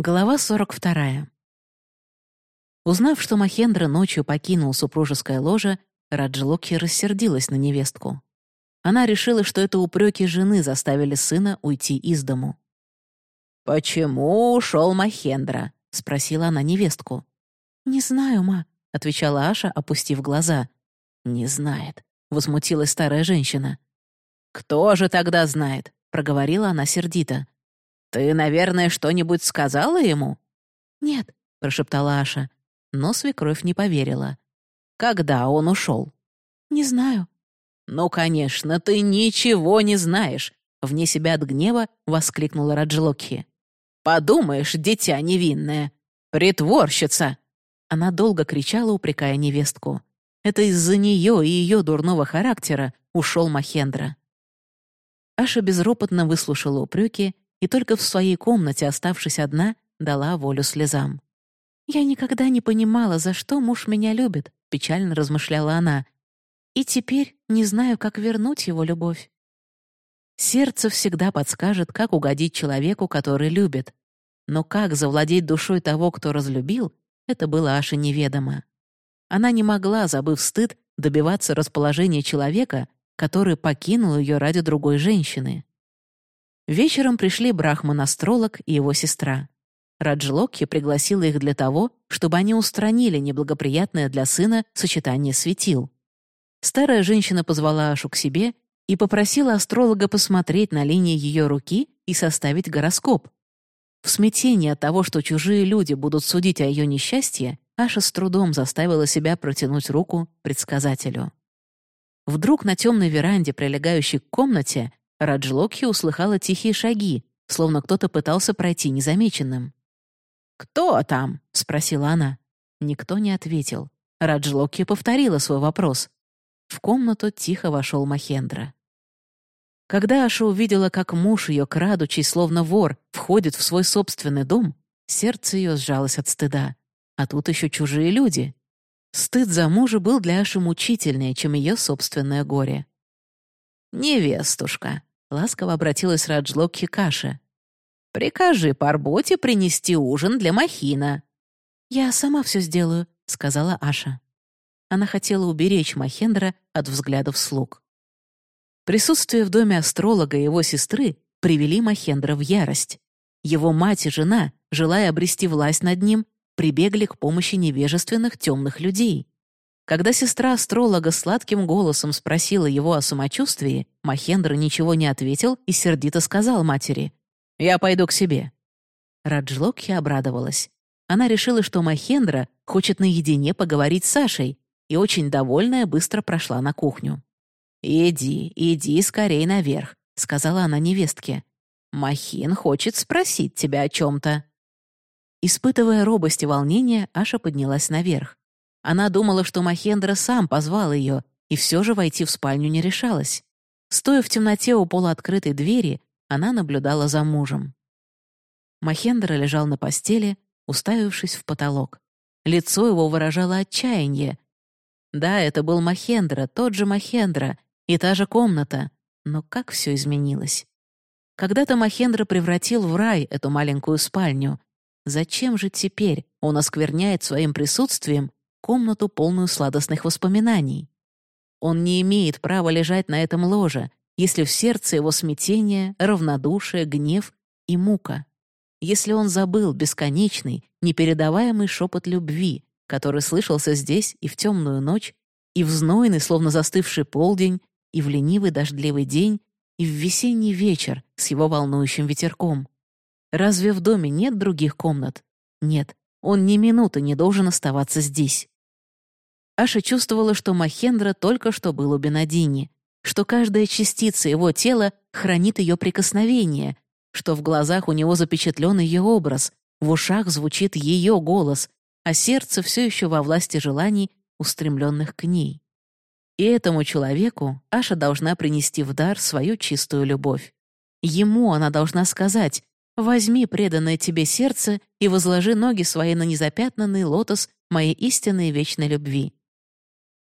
Глава 42. Узнав, что Махендра ночью покинул супружеское ложе, Раджилокхи рассердилась на невестку. Она решила, что это упреки жены заставили сына уйти из дому. «Почему ушел Махендра?» — спросила она невестку. «Не знаю, ма», — отвечала Аша, опустив глаза. «Не знает», — возмутилась старая женщина. «Кто же тогда знает?» — проговорила она сердито. «Ты, наверное, что-нибудь сказала ему?» «Нет», — прошептала Аша, но свекровь не поверила. «Когда он ушел?» «Не знаю». «Ну, конечно, ты ничего не знаешь», — вне себя от гнева воскликнула Раджилокхи. «Подумаешь, дитя невинное! Притворщица!» Она долго кричала, упрекая невестку. Это из-за нее и ее дурного характера ушел Махендра. Аша безропотно выслушала упреки и только в своей комнате, оставшись одна, дала волю слезам. «Я никогда не понимала, за что муж меня любит», — печально размышляла она. «И теперь не знаю, как вернуть его любовь». Сердце всегда подскажет, как угодить человеку, который любит. Но как завладеть душой того, кто разлюбил, это было Аше неведомо. Она не могла, забыв стыд, добиваться расположения человека, который покинул ее ради другой женщины. Вечером пришли брахман-астролог и его сестра. Раджилокхи пригласила их для того, чтобы они устранили неблагоприятное для сына сочетание светил. Старая женщина позвала Ашу к себе и попросила астролога посмотреть на линии ее руки и составить гороскоп. В смятении от того, что чужие люди будут судить о ее несчастье, Аша с трудом заставила себя протянуть руку предсказателю. Вдруг на темной веранде, прилегающей к комнате, Раджлокхи услыхала тихие шаги, словно кто-то пытался пройти незамеченным. «Кто там?» — спросила она. Никто не ответил. Раджлокхи повторила свой вопрос. В комнату тихо вошел Махендра. Когда Аша увидела, как муж ее, крадучий, словно вор, входит в свой собственный дом, сердце ее сжалось от стыда. А тут еще чужие люди. Стыд за мужа был для Аши мучительнее, чем ее собственное горе. «Невестушка», — ласково обратилась Раджлок Хикаша. «Прикажи Парботе принести ужин для Махина». «Я сама все сделаю», — сказала Аша. Она хотела уберечь Махендра от взглядов слуг. Присутствие в доме астролога и его сестры привели Махендра в ярость. Его мать и жена, желая обрести власть над ним, прибегли к помощи невежественных темных людей. Когда сестра астролога сладким голосом спросила его о самочувствии, Махендра ничего не ответил и сердито сказал матери «Я пойду к себе». Раджлокхи обрадовалась. Она решила, что Махендра хочет наедине поговорить с Сашей, и очень довольная быстро прошла на кухню. «Иди, иди скорей наверх», — сказала она невестке. «Махин хочет спросить тебя о чем-то». Испытывая робость и волнение, Аша поднялась наверх. Она думала, что Махендра сам позвал ее, и все же войти в спальню не решалась. Стоя в темноте у полуоткрытой двери, она наблюдала за мужем. Махендра лежал на постели, уставившись в потолок. Лицо его выражало отчаяние. Да, это был Махендра, тот же Махендра, и та же комната. Но как все изменилось. Когда-то Махендра превратил в рай эту маленькую спальню. Зачем же теперь он оскверняет своим присутствием комнату, полную сладостных воспоминаний. Он не имеет права лежать на этом ложе, если в сердце его смятение, равнодушие, гнев и мука. Если он забыл бесконечный, непередаваемый шепот любви, который слышался здесь и в темную ночь, и в знойный, словно застывший полдень, и в ленивый дождливый день, и в весенний вечер с его волнующим ветерком. Разве в доме нет других комнат? Нет, он ни минуты не должен оставаться здесь. Аша чувствовала, что Махендра только что был у Бенадини, что каждая частица его тела хранит ее прикосновение, что в глазах у него запечатлен ее образ, в ушах звучит ее голос, а сердце все еще во власти желаний, устремленных к ней. И этому человеку Аша должна принести в дар свою чистую любовь. Ему она должна сказать Возьми преданное тебе сердце и возложи ноги свои на незапятнанный лотос моей истинной вечной любви.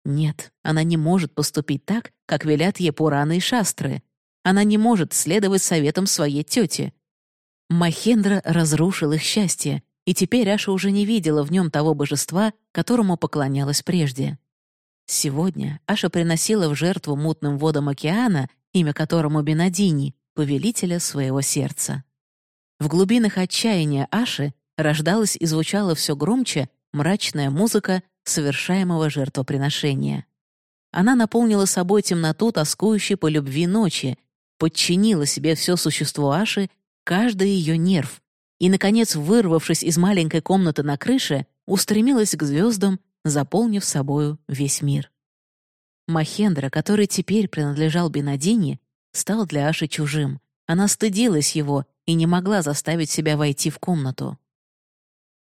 Нет, она не может поступить так, как велят ей Пураны и Шастры. Она не может следовать советам своей тети. Махендра разрушил их счастье, и теперь Аша уже не видела в нем того божества, которому поклонялась прежде. Сегодня Аша приносила в жертву мутным водам океана, имя которому Бенадини, повелителя своего сердца. В глубинах отчаяния Аши рождалась и звучала все громче мрачная музыка совершаемого жертвоприношения. Она наполнила собой темноту, тоскующей по любви ночи, подчинила себе все существо Аши, каждый ее нерв, и, наконец, вырвавшись из маленькой комнаты на крыше, устремилась к звездам, заполнив собою весь мир. Махендра, который теперь принадлежал Бенадине, стал для Аши чужим. Она стыдилась его и не могла заставить себя войти в комнату.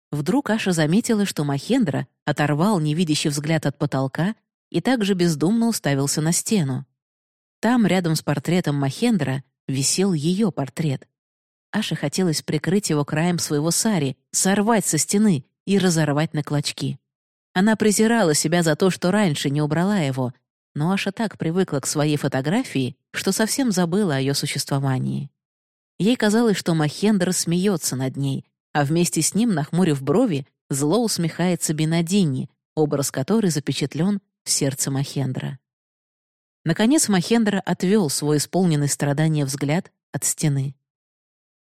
Вдруг Аша заметила, что Махендра оторвал невидящий взгляд от потолка и также бездумно уставился на стену. Там, рядом с портретом Махендра, висел ее портрет. Аше хотелось прикрыть его краем своего сари, сорвать со стены и разорвать на клочки. Она презирала себя за то, что раньше не убрала его, но Аша так привыкла к своей фотографии, что совсем забыла о ее существовании. Ей казалось, что Махендра смеется над ней, а вместе с ним, нахмурив брови, зло усмехается Бенадини, образ которой запечатлен в сердце Махендра. Наконец Махендра отвел свой исполненный страдания взгляд от стены.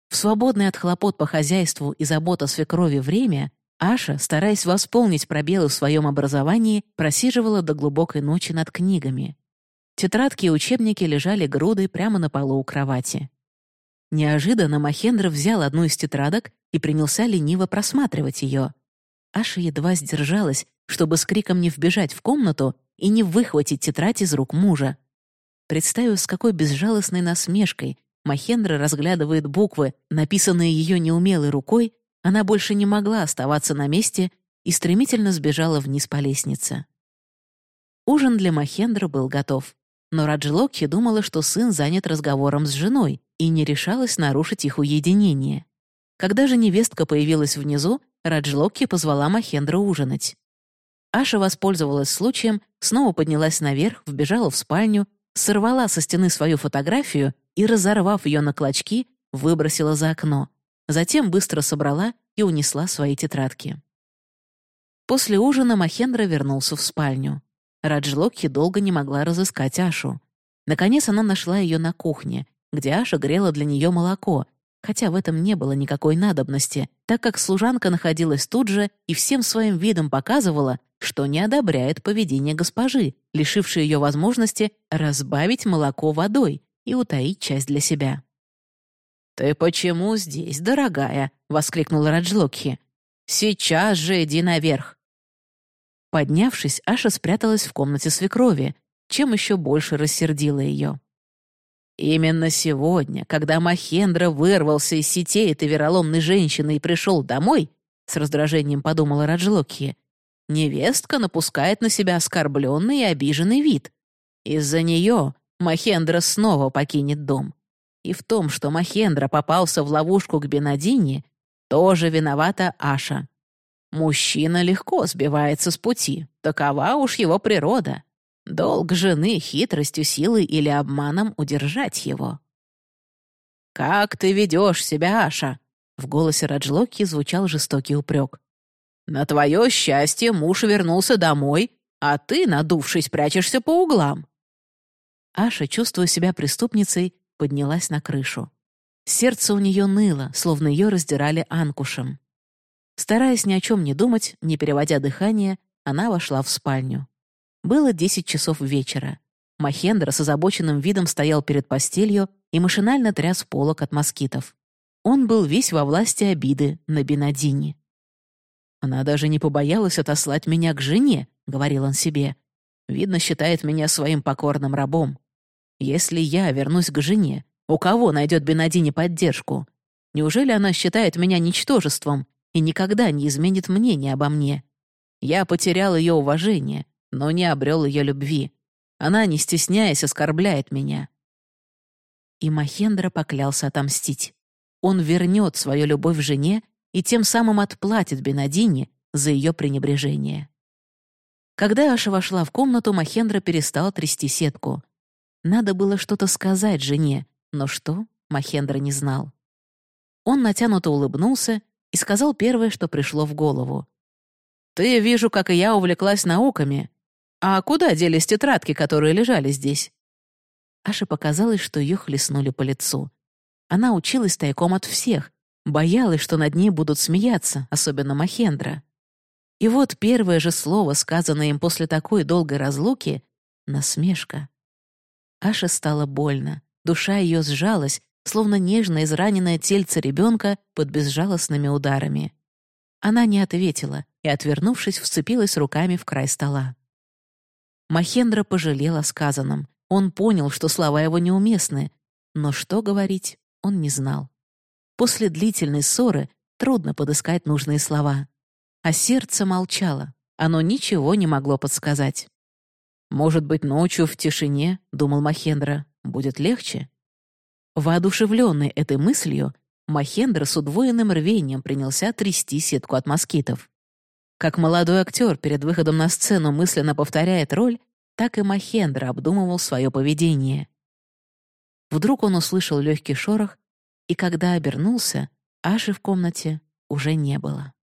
В свободное от хлопот по хозяйству и забот о свекрови время Аша, стараясь восполнить пробелы в своем образовании, просиживала до глубокой ночи над книгами. Тетрадки и учебники лежали грудой прямо на полу у кровати. Неожиданно Махендра взял одну из тетрадок и принялся лениво просматривать ее. Аша едва сдержалась, чтобы с криком не вбежать в комнату и не выхватить тетрадь из рук мужа. Представив, с какой безжалостной насмешкой Махендра разглядывает буквы, написанные ее неумелой рукой, она больше не могла оставаться на месте и стремительно сбежала вниз по лестнице. Ужин для Махендра был готов, но Раджилокхи думала, что сын занят разговором с женой и не решалась нарушить их уединение. Когда же невестка появилась внизу, Раджилокхи позвала Махендра ужинать. Аша воспользовалась случаем, снова поднялась наверх, вбежала в спальню, сорвала со стены свою фотографию и, разорвав ее на клочки, выбросила за окно. Затем быстро собрала и унесла свои тетрадки. После ужина Махендра вернулся в спальню. Раджилокхи долго не могла разыскать Ашу. Наконец она нашла ее на кухне, где Аша грела для нее молоко, хотя в этом не было никакой надобности, так как служанка находилась тут же и всем своим видом показывала, что не одобряет поведение госпожи, лишившей ее возможности разбавить молоко водой и утаить часть для себя. «Ты почему здесь, дорогая?» — воскликнула Раджлокхи. «Сейчас же иди наверх!» Поднявшись, Аша спряталась в комнате свекрови, чем еще больше рассердила ее. Именно сегодня, когда Махендра вырвался из сетей этой вероломной женщины и пришел домой, с раздражением подумала Раджлокхи, невестка напускает на себя оскорбленный и обиженный вид. Из-за нее Махендра снова покинет дом. И в том, что Махендра попался в ловушку к Бенадине, тоже виновата Аша. Мужчина легко сбивается с пути, такова уж его природа. Долг жены хитростью, силой или обманом удержать его. «Как ты ведешь себя, Аша?» В голосе Раджлоки звучал жестокий упрек. «На твое счастье муж вернулся домой, а ты, надувшись, прячешься по углам». Аша, чувствуя себя преступницей, поднялась на крышу. Сердце у нее ныло, словно ее раздирали анкушем. Стараясь ни о чем не думать, не переводя дыхание, она вошла в спальню. Было десять часов вечера. Махендра с озабоченным видом стоял перед постелью и машинально тряс полок от москитов. Он был весь во власти обиды на Бенадине. «Она даже не побоялась отослать меня к жене», — говорил он себе. «Видно, считает меня своим покорным рабом. Если я вернусь к жене, у кого найдет Бенадине поддержку? Неужели она считает меня ничтожеством и никогда не изменит мнение обо мне? Я потерял ее уважение, но не обрел ее любви. Она, не стесняясь, оскорбляет меня. И Махендра поклялся отомстить. Он вернет свою любовь жене и тем самым отплатит Бенадине за ее пренебрежение. Когда Аша вошла в комнату, Махендра перестал трясти сетку. Надо было что-то сказать жене, но что, Махендра не знал. Он натянуто улыбнулся и сказал первое, что пришло в голову. «Ты, вижу, как и я, увлеклась науками. А куда делись тетрадки, которые лежали здесь?» Аше показалось, что ее хлестнули по лицу. Она училась тайком от всех, боялась, что над ней будут смеяться, особенно Махендра. И вот первое же слово, сказанное им после такой долгой разлуки — насмешка. Аше стало больно, душа ее сжалась, словно нежно израненное тельце ребенка под безжалостными ударами. Она не ответила и, отвернувшись, вцепилась руками в край стола. Махендра пожалел о сказанном. Он понял, что слова его неуместны, но что говорить он не знал. После длительной ссоры трудно подыскать нужные слова. А сердце молчало, оно ничего не могло подсказать. «Может быть, ночью в тишине, — думал Махендра, — будет легче?» Воодушевленный этой мыслью, Махендра с удвоенным рвением принялся трясти сетку от москитов. Как молодой актер перед выходом на сцену мысленно повторяет роль, так и Махендра обдумывал свое поведение. Вдруг он услышал легкий шорох, и когда обернулся, Аши в комнате уже не было.